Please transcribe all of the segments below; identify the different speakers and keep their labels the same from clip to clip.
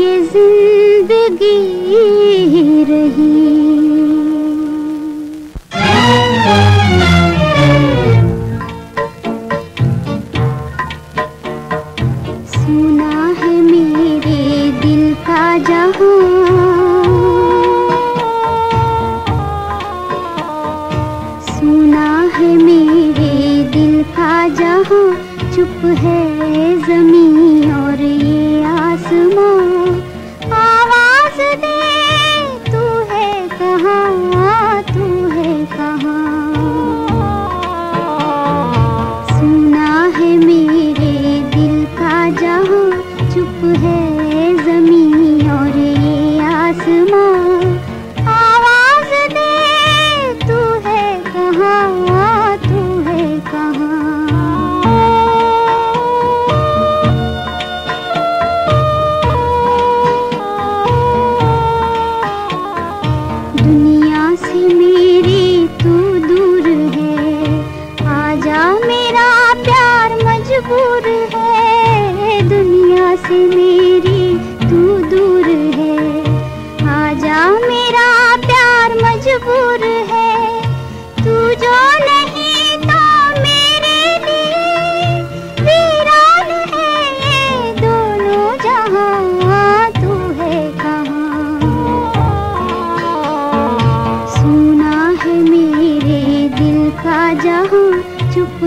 Speaker 1: ये ज़िंदगी रही। सुना है मेरे दिल का जहाँ। सुना है मेरे दिल का जहाँ, चुप है ज़मीन। tomorrow.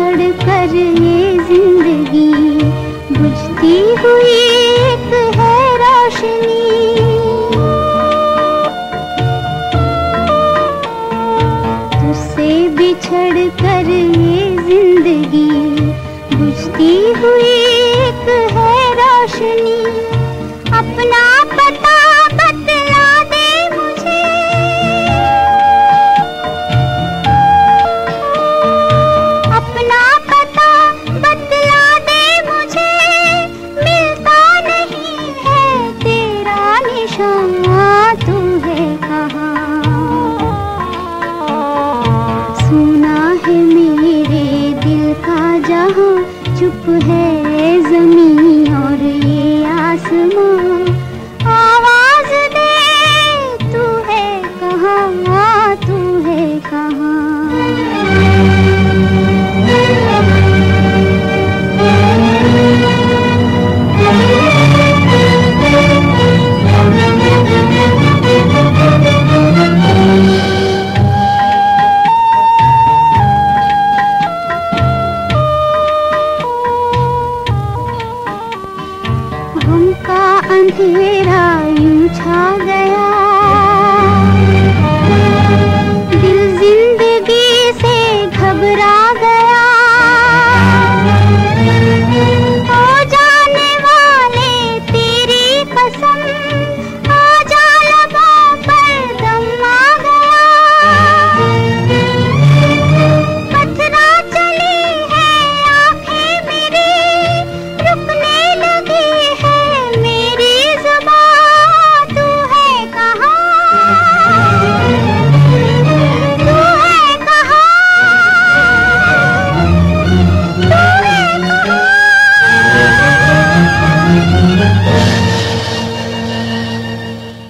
Speaker 1: छोड़ कर ये ज़िंदगी बुझती हुई एक है रोशनी। तुझसे बिछड़ कर ये ज़िंदगी बुझती हुई एक है रोशनी। सुना है मेरे दिल का जहाँ चुप है अंधेरा यूँ छा गया